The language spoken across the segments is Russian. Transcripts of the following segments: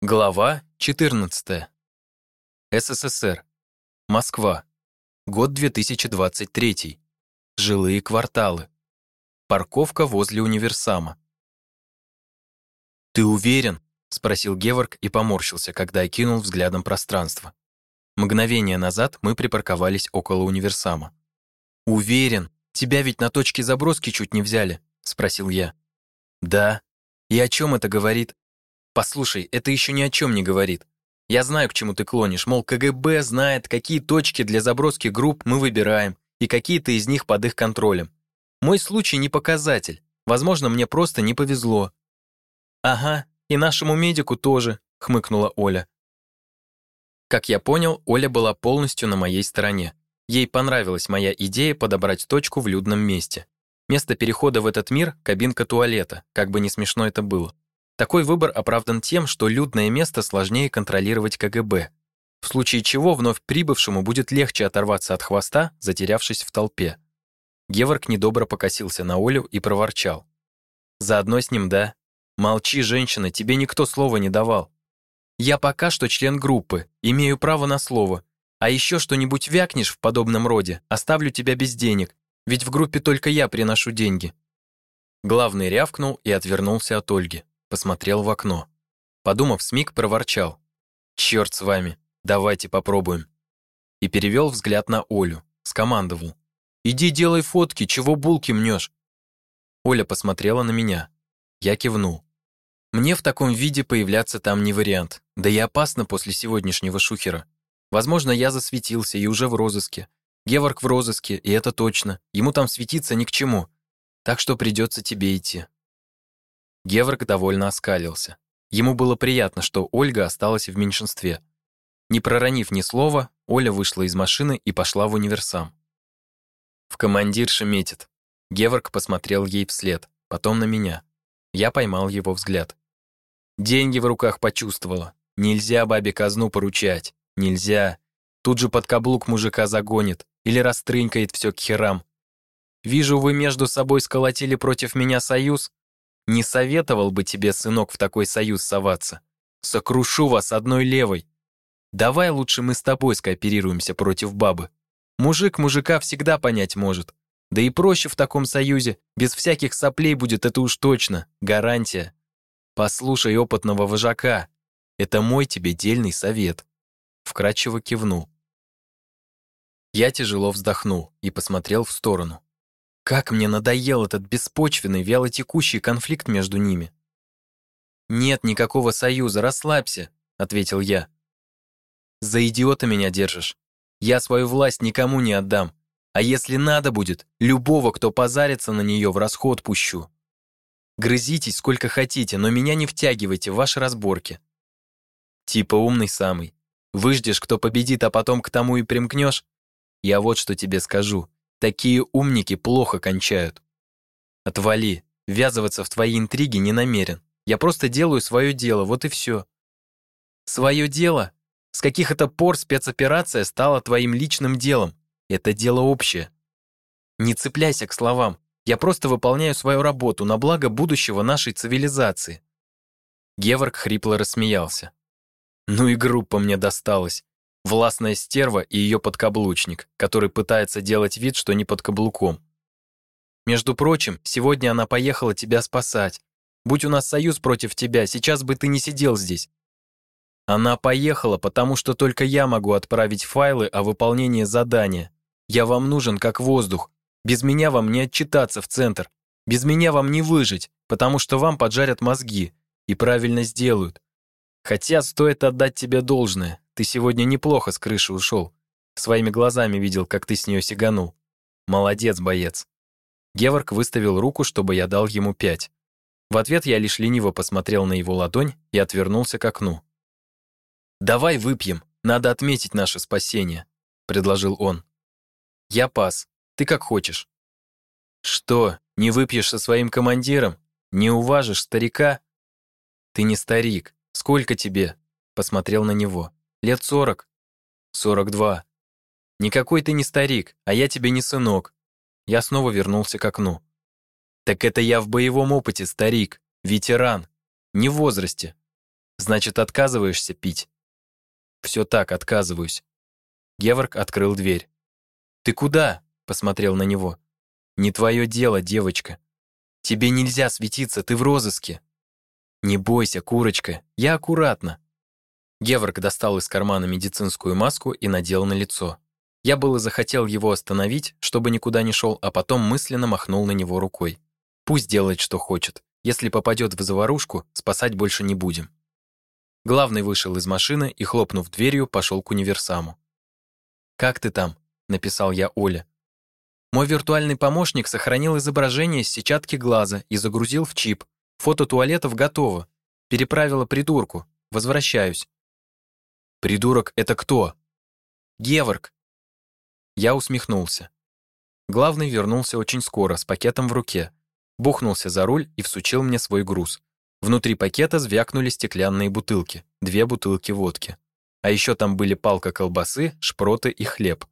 Глава 14. СССР. Москва. Год 2023. Жилые кварталы. Парковка возле универсама. «Ты уверен?» — спросил Геворг и поморщился, когда окинул взглядом пространство. Мгновение назад мы припарковались около универсама. «Уверен. Тебя ведь на точке заброски чуть не взяли», — спросил я. «Да. И о чем это говорит?» Послушай, это еще ни о чем не говорит. Я знаю, к чему ты клонишь, мол, КГБ знает, какие точки для заброски групп мы выбираем, и какие-то из них под их контролем. Мой случай не показатель. Возможно, мне просто не повезло. Ага, и нашему медику тоже, хмыкнула Оля. Как я понял, Оля была полностью на моей стороне. Ей понравилась моя идея подобрать точку в людном месте. Место перехода в этот мир — кабинка туалета, как бы не смешно это было. Такой выбор оправдан тем, что людное место сложнее контролировать КГБ, в случае чего вновь прибывшему будет легче оторваться от хвоста, затерявшись в толпе. Геворг недобро покосился на Олю и проворчал. «Заодно с ним, да? Молчи, женщина, тебе никто слова не давал. Я пока что член группы, имею право на слово. А еще что-нибудь вякнешь в подобном роде, оставлю тебя без денег, ведь в группе только я приношу деньги». Главный рявкнул и отвернулся от Ольги посмотрел в окно. Подумав, Смик проворчал. «Черт с вами, давайте попробуем». И перевел взгляд на Олю, скомандовал. «Иди делай фотки, чего булки мнешь?» Оля посмотрела на меня. Я кивнул. Мне в таком виде появляться там не вариант, да и опасно после сегодняшнего шухера. Возможно, я засветился и уже в розыске. Геворг в розыске, и это точно. Ему там светиться ни к чему. Так что придется тебе идти. Геворг довольно оскалился. Ему было приятно, что Ольга осталась в меньшинстве. Не проронив ни слова, Оля вышла из машины и пошла в универсам. В командирше метит. Геворг посмотрел ей вслед, потом на меня. Я поймал его взгляд. Деньги в руках почувствовала. Нельзя бабе казну поручать. Нельзя. Тут же под каблук мужика загонит или растрынькает все к херам. Вижу, вы между собой сколотили против меня союз, не советовал бы тебе, сынок, в такой союз соваться. Сокрушу вас одной левой. Давай лучше мы с тобой скооперируемся против бабы. Мужик мужика всегда понять может. Да и проще в таком союзе, без всяких соплей будет это уж точно, гарантия. Послушай опытного вожака, это мой тебе дельный совет. Вкратчиво кивнул. Я тяжело вздохнул и посмотрел в сторону. Как мне надоел этот беспочвенный, вялотекущий конфликт между ними. «Нет никакого союза, расслабься», — ответил я. «За идиота меня держишь. Я свою власть никому не отдам. А если надо будет, любого, кто позарится на нее, в расход пущу. Грызитесь сколько хотите, но меня не втягивайте в ваши разборки. Типа умный самый. Выждешь, кто победит, а потом к тому и примкнешь? Я вот что тебе скажу. Такие умники плохо кончают. Отвали, ввязываться в твои интриги не намерен. Я просто делаю свое дело, вот и все. Свое дело? С каких это пор спецоперация стала твоим личным делом? Это дело общее. Не цепляйся к словам. Я просто выполняю свою работу на благо будущего нашей цивилизации. Геворг хрипло рассмеялся. Ну и группа мне досталась. Властная стерва и ее подкаблучник, который пытается делать вид, что не под каблуком. Между прочим, сегодня она поехала тебя спасать. Будь у нас союз против тебя, сейчас бы ты не сидел здесь. Она поехала, потому что только я могу отправить файлы о выполнении задания. Я вам нужен как воздух. Без меня вам не отчитаться в центр. Без меня вам не выжить, потому что вам поджарят мозги. И правильно сделают. Хотя стоит отдать тебе должное. Ты сегодня неплохо с крыши ушел. Своими глазами видел, как ты с нее сиганул. Молодец, боец. Геворг выставил руку, чтобы я дал ему пять. В ответ я лишь лениво посмотрел на его ладонь и отвернулся к окну. «Давай выпьем, надо отметить наше спасение», — предложил он. «Я пас, ты как хочешь». «Что, не выпьешь со своим командиром? Не уважишь старика?» «Ты не старик. Сколько тебе?» — посмотрел на него. Лет сорок. Сорок два. Никакой ты не старик, а я тебе не сынок. Я снова вернулся к окну. Так это я в боевом опыте старик, ветеран. Не в возрасте. Значит, отказываешься пить? Все так, отказываюсь. Геворг открыл дверь. Ты куда? Посмотрел на него. Не твое дело, девочка. Тебе нельзя светиться, ты в розыске. Не бойся, курочка, я аккуратно. Геворг достал из кармана медицинскую маску и надел на лицо. Я было захотел его остановить, чтобы никуда не шел, а потом мысленно махнул на него рукой. Пусть делает, что хочет. Если попадет в заварушку, спасать больше не будем. Главный вышел из машины и, хлопнув дверью, пошел к универсаму. «Как ты там?» — написал я Оле. Мой виртуальный помощник сохранил изображение с сетчатки глаза и загрузил в чип. Фото туалетов готово. Переправила придурку. Возвращаюсь. Придурок — это кто? Геворг. Я усмехнулся. Главный вернулся очень скоро, с пакетом в руке. Бухнулся за руль и всучил мне свой груз. Внутри пакета звякнули стеклянные бутылки, две бутылки водки. А еще там были палка колбасы, шпроты и хлеб.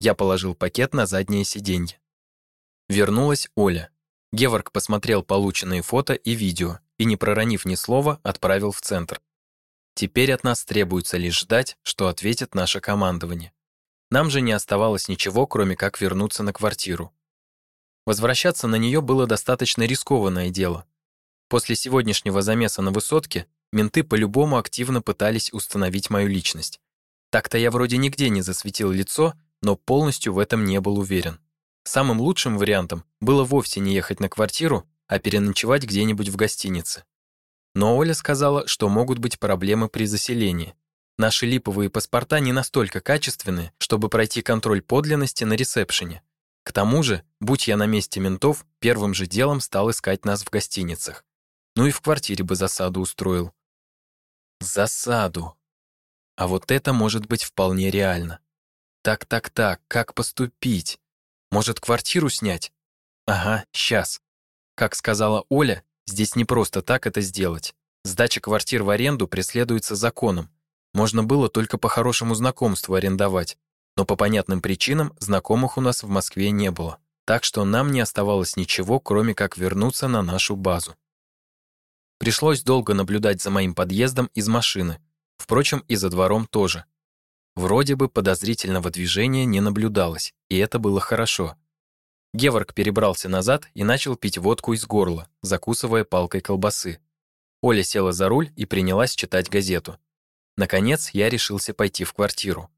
Я положил пакет на заднее сиденье. Вернулась Оля. Геворг посмотрел полученные фото и видео и, не проронив ни слова, отправил в центр. Теперь от нас требуется лишь ждать, что ответит наше командование. Нам же не оставалось ничего, кроме как вернуться на квартиру. Возвращаться на нее было достаточно рискованное дело. После сегодняшнего замеса на высотке менты по-любому активно пытались установить мою личность. Так-то я вроде нигде не засветил лицо, но полностью в этом не был уверен. Самым лучшим вариантом было вовсе не ехать на квартиру, а переночевать где-нибудь в гостинице. Но Оля сказала, что могут быть проблемы при заселении. Наши липовые паспорта не настолько качественные, чтобы пройти контроль подлинности на ресепшене. К тому же, будь я на месте ментов, первым же делом стал искать нас в гостиницах. Ну и в квартире бы засаду устроил. Засаду. А вот это может быть вполне реально. Так-так-так, как поступить? Может, квартиру снять? Ага, сейчас. Как сказала Оля, здесь не просто так это сделать. Сдача квартир в аренду преследуется законом. Можно было только по хорошему знакомству арендовать, но по понятным причинам знакомых у нас в Москве не было. Так что нам не оставалось ничего, кроме как вернуться на нашу базу. Пришлось долго наблюдать за моим подъездом из машины. Впрочем, и за двором тоже. Вроде бы подозрительного движения не наблюдалось, и это было хорошо. Геворг перебрался назад и начал пить водку из горла, закусывая палкой колбасы. Оля села за руль и принялась читать газету. Наконец, я решился пойти в квартиру.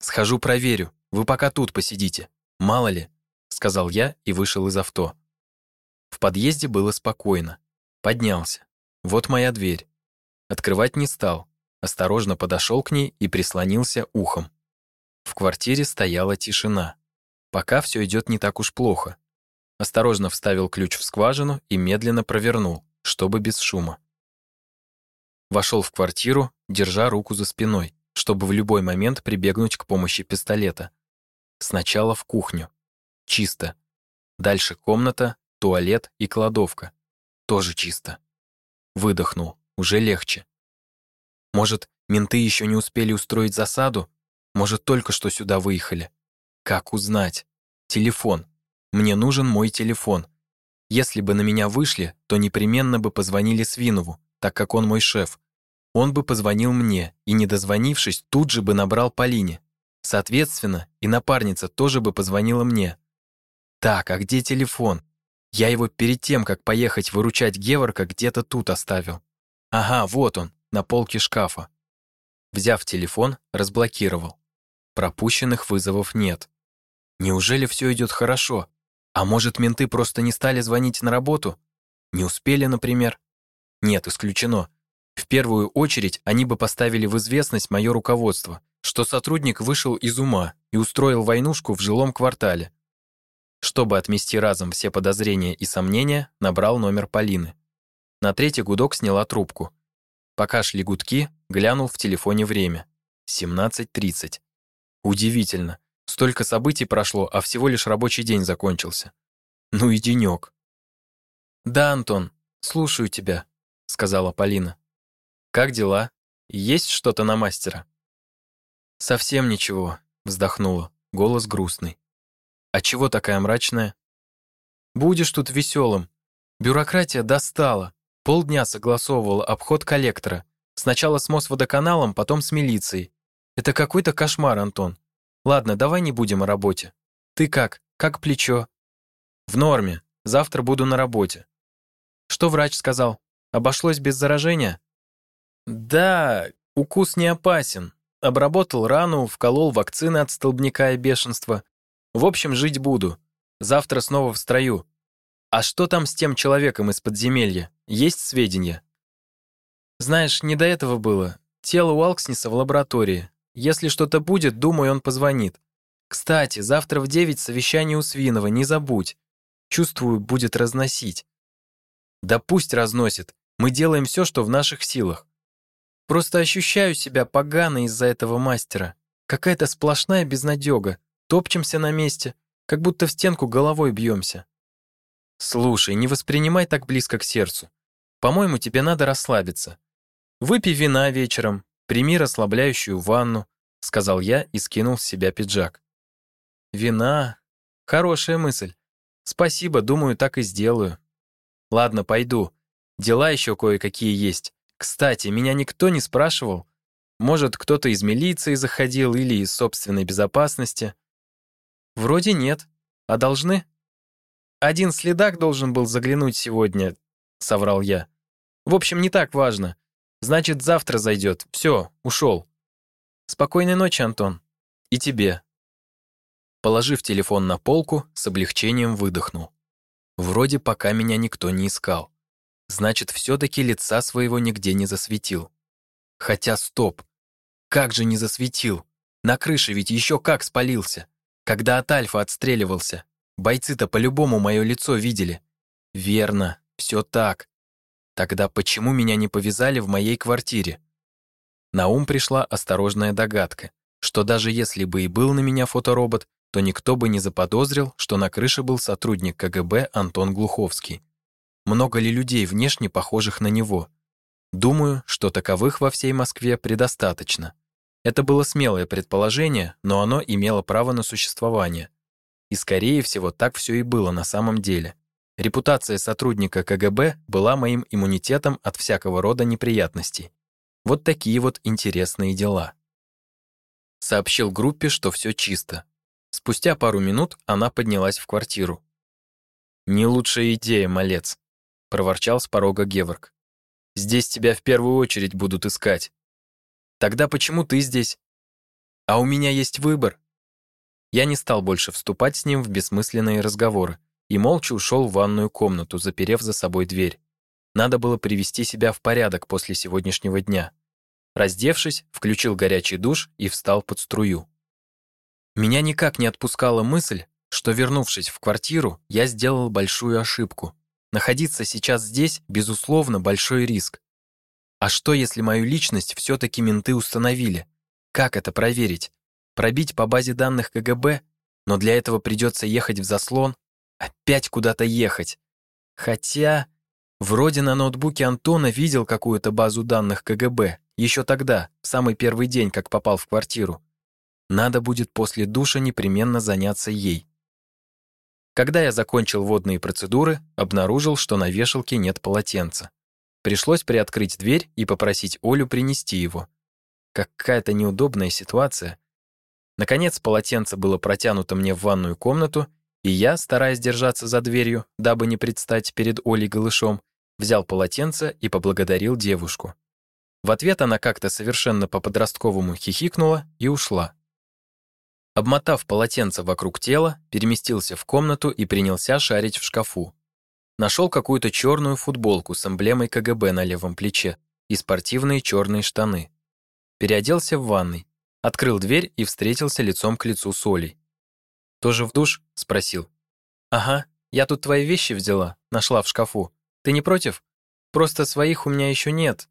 «Схожу проверю, вы пока тут посидите. Мало ли», — сказал я и вышел из авто. В подъезде было спокойно. Поднялся. Вот моя дверь. Открывать не стал, осторожно подошел к ней и прислонился ухом. В квартире стояла тишина. Пока все идет не так уж плохо. Осторожно вставил ключ в скважину и медленно провернул, чтобы без шума. Вошел в квартиру, держа руку за спиной, чтобы в любой момент прибегнуть к помощи пистолета. Сначала в кухню. Чисто. Дальше комната, туалет и кладовка. Тоже чисто. Выдохнул. Уже легче. Может, менты еще не успели устроить засаду? Может, только что сюда выехали? Как узнать? Телефон. Мне нужен мой телефон. Если бы на меня вышли, то непременно бы позвонили Свинову, так как он мой шеф. Он бы позвонил мне и, не дозвонившись, тут же бы набрал Полине. Соответственно, и напарница тоже бы позвонила мне. Так, а где телефон? Я его перед тем, как поехать выручать Геворка, где-то тут оставил. Ага, вот он на полке шкафа. Взяв телефон, разблокировал. Пропущенных вызовов нет. Неужели все идет хорошо? А может, менты просто не стали звонить на работу? Не успели, например? Нет, исключено. В первую очередь они бы поставили в известность мое руководство, что сотрудник вышел из ума и устроил войнушку в жилом квартале. Чтобы отмести разом все подозрения и сомнения, набрал номер Полины. На третий гудок сняла трубку. Пока шли гудки, глянул в телефоне время. 17.30. Удивительно. Столько событий прошло, а всего лишь рабочий день закончился. Ну и денек. «Да, Антон, слушаю тебя», — сказала Полина. «Как дела? Есть что-то на мастера?» «Совсем ничего», — вздохнула, голос грустный. «А чего такая мрачная?» «Будешь тут веселым. Бюрократия достала. Полдня согласовывал обход коллектора. Сначала с Мосводоканалом, потом с милицией. Это какой-то кошмар, Антон. Ладно, давай не будем о работе. Ты как? Как плечо? В норме. Завтра буду на работе. Что врач сказал? Обошлось без заражения? Да, укус не опасен. Обработал рану, вколол вакцины от столбняка и бешенства. В общем, жить буду. Завтра снова в строю. А что там с тем человеком из подземелья? Есть сведения? Знаешь, не до этого было. Тело у Алкснеса в лаборатории. Если что-то будет, думаю, он позвонит. Кстати, завтра в девять совещание у Свинова, не забудь. Чувствую, будет разносить. Да пусть разносит. Мы делаем все, что в наших силах. Просто ощущаю себя погано из-за этого мастера. Какая-то сплошная безнадега. Топчемся на месте, как будто в стенку головой бьемся. Слушай, не воспринимай так близко к сердцу. По-моему, тебе надо расслабиться. Выпей вина вечером, прими расслабляющую ванну, сказал я и скинул с себя пиджак. Вина? Хорошая мысль. Спасибо, думаю, так и сделаю. Ладно, пойду. Дела еще кое-какие есть. Кстати, меня никто не спрашивал. Может, кто-то из милиции заходил или из собственной безопасности. Вроде нет. А должны? Один следак должен был заглянуть сегодня, соврал я. В общем, не так важно. Значит, завтра зайдет. Все, ушел. Спокойной ночи, Антон. И тебе. Положив телефон на полку, с облегчением выдохнул. Вроде пока меня никто не искал. Значит, все-таки лица своего нигде не засветил. Хотя стоп. Как же не засветил? На крыше ведь еще как спалился. Когда от Альфа отстреливался. Бойцы-то по-любому мое лицо видели. Верно, все так. Тогда почему меня не повязали в моей квартире? На ум пришла осторожная догадка, что даже если бы и был на меня фоторобот, то никто бы не заподозрил, что на крыше был сотрудник КГБ Антон Глуховский. Много ли людей внешне похожих на него? Думаю, что таковых во всей Москве предостаточно. Это было смелое предположение, но оно имело право на существование. И скорее всего, так все и было на самом деле. Репутация сотрудника КГБ была моим иммунитетом от всякого рода неприятностей. Вот такие вот интересные дела. Сообщил группе, что все чисто. Спустя пару минут она поднялась в квартиру. «Не лучшая идея, малец», — проворчал с порога Геворг. «Здесь тебя в первую очередь будут искать. Тогда почему ты здесь? А у меня есть выбор». Я не стал больше вступать с ним в бессмысленные разговоры, и молча ушел в ванную комнату, заперев за собой дверь. Надо было привести себя в порядок после сегодняшнего дня. Раздевшись, включил горячий душ и встал под струю. Меня никак не отпускала мысль, что, вернувшись в квартиру, я сделал большую ошибку. Находиться сейчас здесь, безусловно, большой риск. А что, если мою личность все-таки менты установили? Как это проверить? Пробить по базе данных КГБ? Но для этого придется ехать в заслон, Опять куда-то ехать. Хотя, вроде на ноутбуке Антона видел какую-то базу данных КГБ, еще тогда, в самый первый день, как попал в квартиру. Надо будет после душа непременно заняться ей. Когда я закончил водные процедуры, обнаружил, что на вешалке нет полотенца. Пришлось приоткрыть дверь и попросить Олю принести его. Какая-то неудобная ситуация. Наконец, полотенце было протянуто мне в ванную комнату, и я, стараясь держаться за дверью, дабы не предстать перед Олей голышом, взял полотенце и поблагодарил девушку. В ответ она как-то совершенно по-подростковому хихикнула и ушла. Обмотав полотенце вокруг тела, переместился в комнату и принялся шарить в шкафу. Нашел какую-то черную футболку с эмблемой КГБ на левом плече и спортивные черные штаны. Переоделся в ванной, открыл дверь и встретился лицом к лицу с Олей. «Тоже в душ?» — спросил. «Ага, я тут твои вещи взяла, нашла в шкафу. Ты не против? Просто своих у меня еще нет».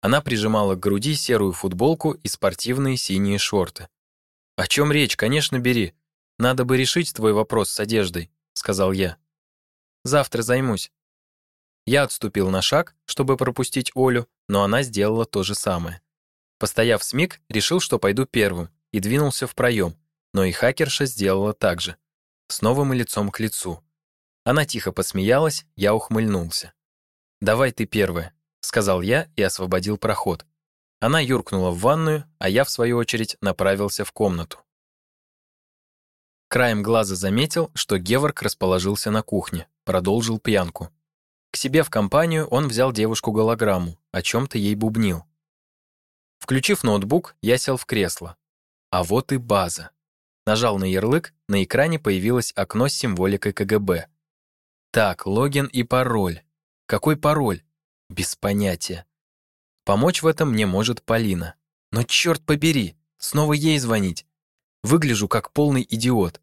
Она прижимала к груди серую футболку и спортивные синие шорты. «О чем речь? Конечно, бери. Надо бы решить твой вопрос с одеждой», — сказал я. «Завтра займусь». Я отступил на шаг, чтобы пропустить Олю, но она сделала то же самое. Постояв с миг, решил, что пойду первым, и двинулся в проем, но и хакерша сделала так же. Снова мы лицом к лицу. Она тихо посмеялась, я ухмыльнулся. «Давай ты первая», — сказал я и освободил проход. Она юркнула в ванную, а я, в свою очередь, направился в комнату. Краем глаза заметил, что Геворг расположился на кухне, продолжил пьянку. К себе в компанию он взял девушку-голограмму, о чем-то ей бубнил. Включив ноутбук, я сел в кресло. А вот и база. Нажал на ярлык, на экране появилось окно с символикой КГБ. Так, логин и пароль. Какой пароль? Без понятия. Помочь в этом мне может Полина. Но черт побери, снова ей звонить. Выгляжу как полный идиот.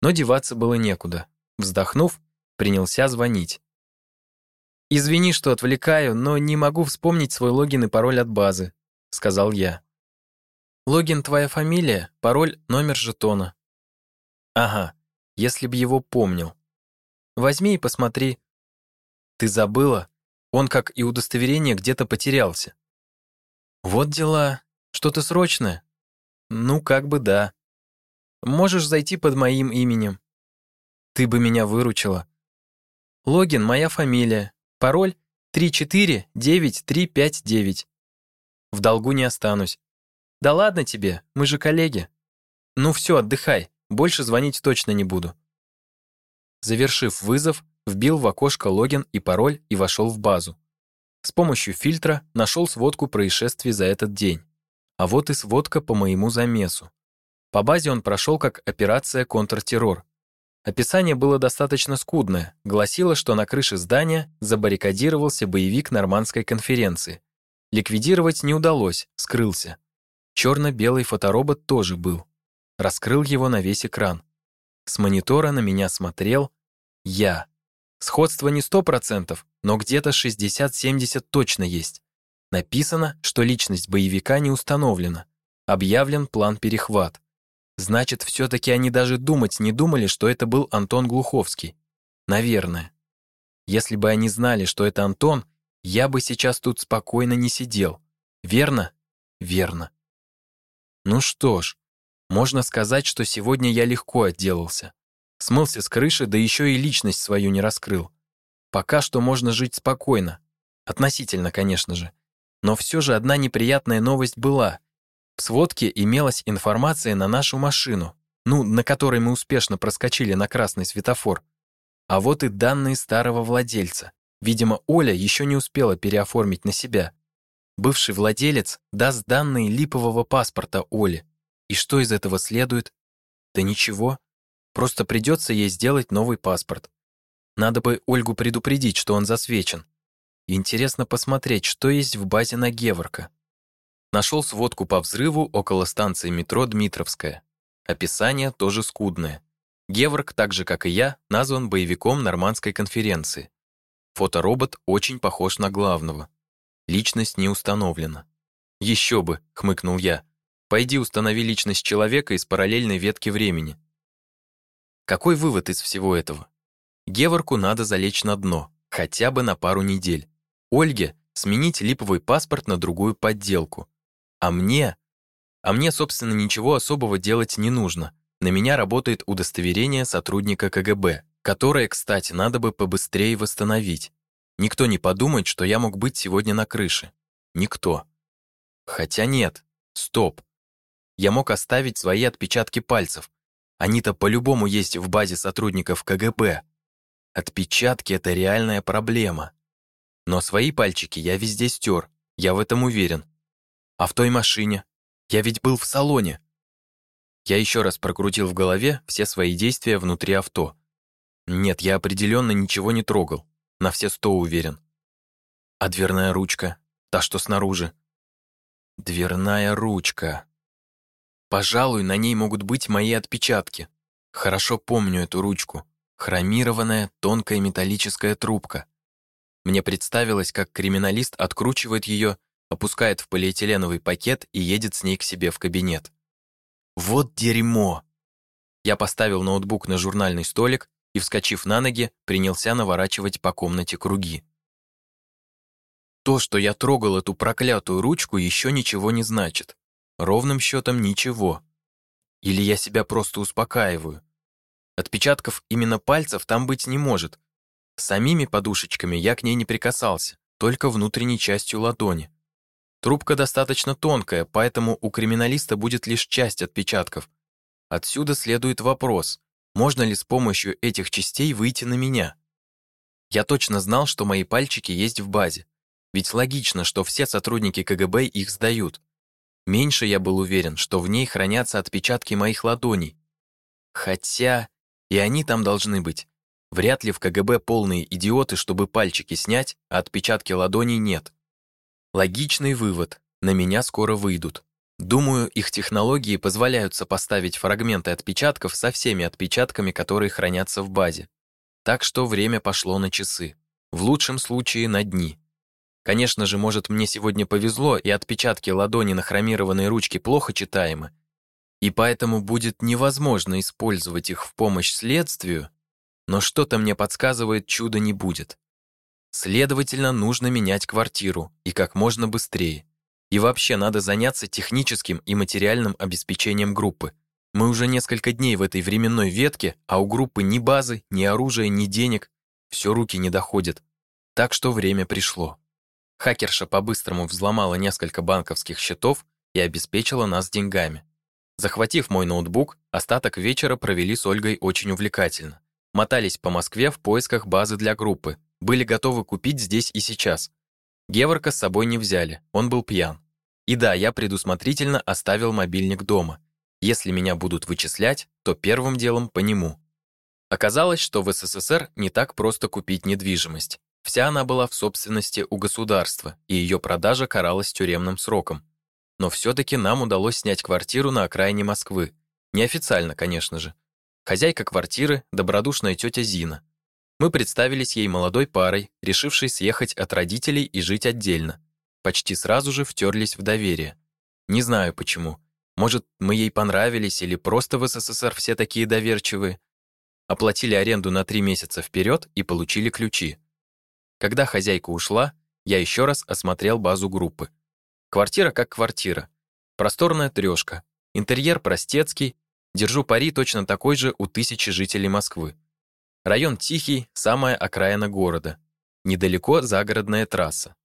Но деваться было некуда. Вздохнув, принялся звонить. «Извини, что отвлекаю, но не могу вспомнить свой логин и пароль от базы», — сказал я. «Логин твоя фамилия, пароль номер жетона». «Ага, если б его помнил. Возьми и посмотри». «Ты забыла? Он, как и удостоверение, где-то потерялся». «Вот дела. Что-то срочное?» «Ну, как бы да. Можешь зайти под моим именем. Ты бы меня выручила. Логин — моя фамилия. Пароль 3499359. В долгу не останусь. Да ладно тебе, мы же коллеги. Ну все, отдыхай, больше звонить точно не буду. Завершив вызов, вбил в окошко логин и пароль и вошел в базу. С помощью фильтра нашел сводку происшествий за этот день. А вот и сводка по моему замесу. По базе он прошел как операция «Контртеррор». Описание было достаточно скудное, гласило, что на крыше здания забаррикадировался боевик нормандской конференции. Ликвидировать не удалось, скрылся. Черно-белый фоторобот тоже был. Раскрыл его на весь экран. С монитора на меня смотрел я. Сходство не сто процентов, но где-то 60-70 точно есть. Написано, что личность боевика не установлена. Объявлен план перехват. Значит, все-таки они даже думать не думали, что это был Антон Глуховский. Наверное. Если бы они знали, что это Антон, я бы сейчас тут спокойно не сидел. Верно? Верно. Ну что ж, можно сказать, что сегодня я легко отделался. Смылся с крыши, да еще и личность свою не раскрыл. Пока что можно жить спокойно. Относительно, конечно же. Но все же одна неприятная новость была. В сводке имелась информация на нашу машину, ну, на которой мы успешно проскочили на красный светофор. А вот и данные старого владельца. Видимо, Оля еще не успела переоформить на себя. Бывший владелец даст данные липового паспорта Оле. И что из этого следует? Да ничего. Просто придется ей сделать новый паспорт. Надо бы Ольгу предупредить, что он засвечен. Интересно посмотреть, что есть в базе на Геворка. Нашел сводку по взрыву около станции метро Дмитровская. Описание тоже скудное. Геворг, так же как и я, назван боевиком нормандской конференции. Фоторобот очень похож на главного. Личность не установлена. «Еще бы», — хмыкнул я. «Пойди установи личность человека из параллельной ветки времени». Какой вывод из всего этого? Геворку надо залечь на дно, хотя бы на пару недель. Ольге сменить липовый паспорт на другую подделку. А мне? А мне, собственно, ничего особого делать не нужно. На меня работает удостоверение сотрудника КГБ, которое, кстати, надо бы побыстрее восстановить. Никто не подумает, что я мог быть сегодня на крыше. Никто. Хотя нет. Стоп. Я мог оставить свои отпечатки пальцев. Они-то по-любому есть в базе сотрудников КГБ. Отпечатки — это реальная проблема. Но свои пальчики я везде стер, я в этом уверен. А в той машине? Я ведь был в салоне. Я еще раз прокрутил в голове все свои действия внутри авто. Нет, я определенно ничего не трогал. На все сто уверен. А дверная ручка? Та, что снаружи? Дверная ручка. Пожалуй, на ней могут быть мои отпечатки. Хорошо помню эту ручку. Хромированная, тонкая металлическая трубка. Мне представилось, как криминалист откручивает ее опускает в полиэтиленовый пакет и едет с ней к себе в кабинет. Вот дерьмо! Я поставил ноутбук на журнальный столик и, вскочив на ноги, принялся наворачивать по комнате круги. То, что я трогал эту проклятую ручку, еще ничего не значит. Ровным счетом ничего. Или я себя просто успокаиваю. Отпечатков именно пальцев там быть не может. Самими подушечками я к ней не прикасался. только внутренней частью ладони. Трубка достаточно тонкая, поэтому у криминалиста будет лишь часть отпечатков. Отсюда следует вопрос, можно ли с помощью этих частей выйти на меня? Я точно знал, что мои пальчики есть в базе. Ведь логично, что все сотрудники КГБ их сдают. Меньше я был уверен, что в ней хранятся отпечатки моих ладоней. Хотя и они там должны быть. Вряд ли в КГБ полные идиоты, чтобы пальчики снять, а отпечатки ладоней нет. Логичный вывод. На меня скоро выйдут. Думаю, их технологии позволяют сопоставить фрагменты отпечатков со всеми отпечатками, которые хранятся в базе. Так что время пошло на часы. В лучшем случае на дни. Конечно же, может, мне сегодня повезло, и отпечатки ладони на хромированной ручке плохо читаемы, и поэтому будет невозможно использовать их в помощь следствию, но что-то мне подсказывает, чуда не будет. Следовательно, нужно менять квартиру, и как можно быстрее. И вообще надо заняться техническим и материальным обеспечением группы. Мы уже несколько дней в этой временной ветке, а у группы ни базы, ни оружия, ни денег. Все руки не доходят. Так что время пришло. Хакерша по-быстрому взломала несколько банковских счетов и обеспечила нас деньгами. Захватив мой ноутбук, остаток вечера провели с Ольгой очень увлекательно. Мотались по Москве в поисках базы для группы, были готовы купить здесь и сейчас. Геворка с собой не взяли, он был пьян. И да, я предусмотрительно оставил мобильник дома. Если меня будут вычислять, то первым делом по нему. Оказалось, что в СССР не так просто купить недвижимость. Вся она была в собственности у государства, и ее продажа каралась тюремным сроком. Но все-таки нам удалось снять квартиру на окраине Москвы. Неофициально, конечно же. Хозяйка квартиры – добродушная тетя Зина. Мы представились ей молодой парой, решившей съехать от родителей и жить отдельно. Почти сразу же втерлись в доверие. Не знаю почему. Может, мы ей понравились или просто в СССР все такие доверчивые. Оплатили аренду на три месяца вперед и получили ключи. Когда хозяйка ушла, я еще раз осмотрел базу группы. Квартира как квартира. Просторная трешка. Интерьер простецкий. Держу пари точно такой же у тысячи жителей Москвы. Район тихий, самая окраина города. Недалеко загородная трасса.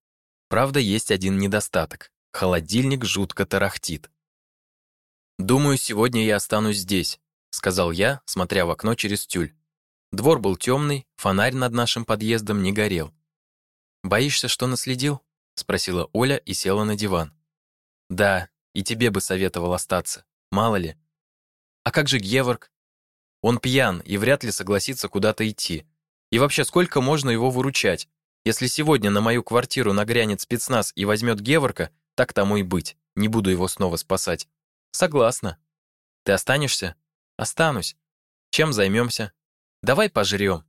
Правда, есть один недостаток. Холодильник жутко тарахтит. «Думаю, сегодня я останусь здесь», — сказал я, смотря в окно через тюль. Двор был темный, фонарь над нашим подъездом не горел. «Боишься, что наследил?» — спросила Оля и села на диван. «Да, и тебе бы советовал остаться, мало ли. А как же Геворг? Он пьян и вряд ли согласится куда-то идти. И вообще, сколько можно его выручать? Если сегодня на мою квартиру нагрянет спецназ и возьмет Геворка, так тому и быть, не буду его снова спасать. Согласна. Ты останешься? Останусь. Чем займемся? Давай пожрем.